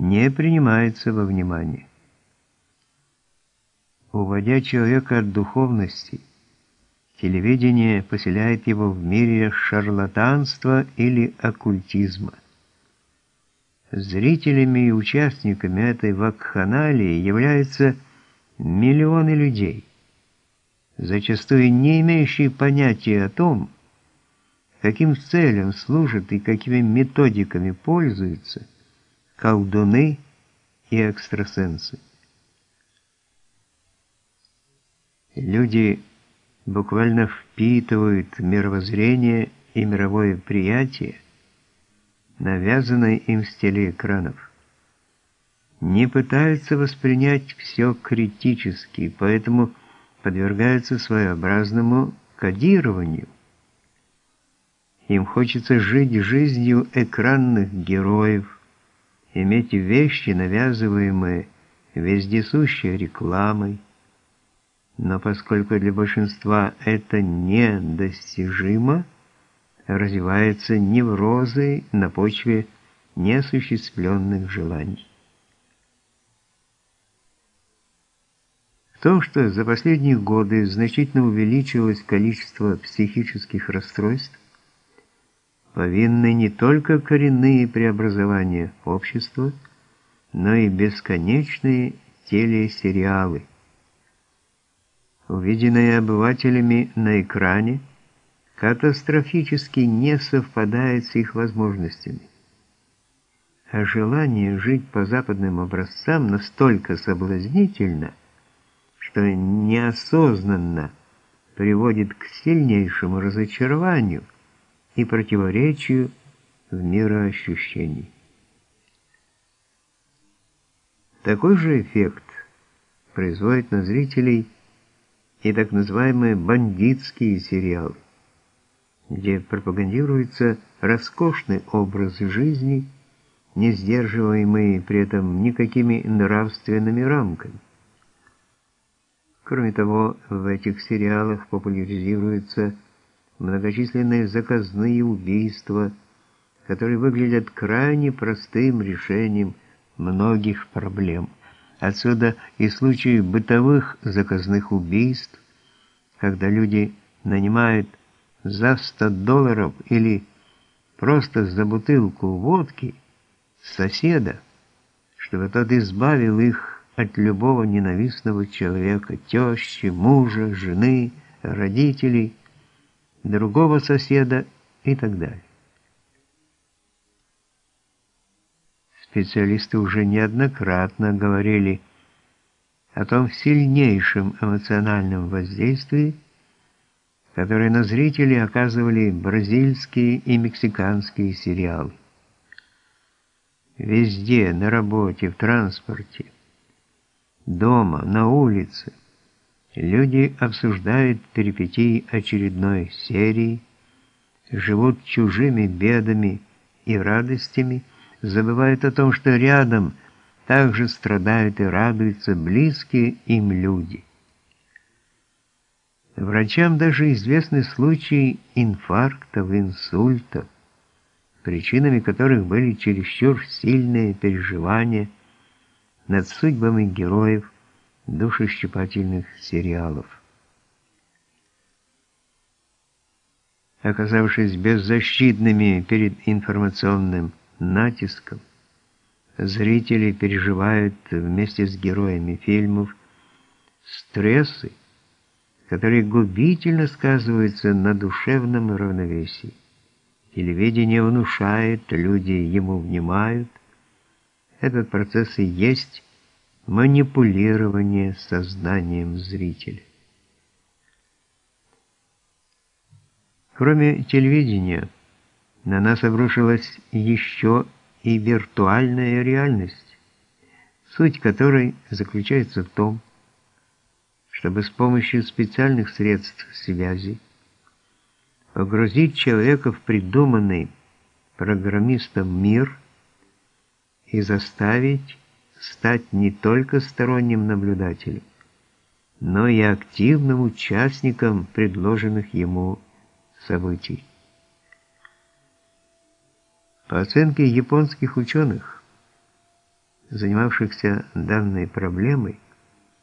не принимается во внимание. Уводя человека от духовности, телевидение поселяет его в мире шарлатанства или оккультизма. Зрителями и участниками этой вакханалии являются миллионы людей, зачастую не имеющие понятия о том, каким целям служат и какими методиками пользуются колдуны и экстрасенсы. Люди буквально впитывают мировоззрение и мировое приятие, навязанное им с телеэкранов. Не пытаются воспринять все критически, поэтому подвергаются своеобразному кодированию. Им хочется жить жизнью экранных героев, иметь вещи, навязываемые вездесущей рекламой. Но поскольку для большинства это недостижимо, развиваются неврозы на почве неосуществленных желаний. То, что за последние годы значительно увеличилось количество психических расстройств, повинны не только коренные преобразования общества, но и бесконечные телесериалы. Увиденное обывателями на экране катастрофически не совпадает с их возможностями. А желание жить по западным образцам настолько соблазнительно, что неосознанно приводит к сильнейшему разочарованию – и противоречию в мироощущении. Такой же эффект производит на зрителей и так называемые бандитские сериалы, где пропагандируется роскошный образ жизни, не сдерживаемый при этом никакими нравственными рамками. Кроме того, в этих сериалах популяризируется многочисленные заказные убийства, которые выглядят крайне простым решением многих проблем. Отсюда и случаи бытовых заказных убийств, когда люди нанимают за 100 долларов или просто за бутылку водки соседа, чтобы тот избавил их от любого ненавистного человека, тещи, мужа, жены, родителей – другого соседа и так далее. Специалисты уже неоднократно говорили о том сильнейшем эмоциональном воздействии, которое на зрителей оказывали бразильские и мексиканские сериалы. Везде, на работе, в транспорте, дома, на улице, Люди обсуждают перипетии очередной серии, живут чужими бедами и радостями, забывают о том, что рядом также страдают и радуются близкие им люди. Врачам даже известны случаи инфарктов, инсультов, причинами которых были чересчур сильные переживания над судьбами героев, душещипательных сериалов. Оказавшись беззащитными перед информационным натиском, зрители переживают вместе с героями фильмов стрессы, которые губительно сказываются на душевном равновесии. Телевидение внушает, люди ему внимают. Этот процесс и есть манипулирование сознанием зрителя. Кроме телевидения, на нас обрушилась еще и виртуальная реальность, суть которой заключается в том, чтобы с помощью специальных средств связи погрузить человека в придуманный программистом мир и заставить стать не только сторонним наблюдателем, но и активным участником предложенных ему событий. По оценке японских ученых, занимавшихся данной проблемой,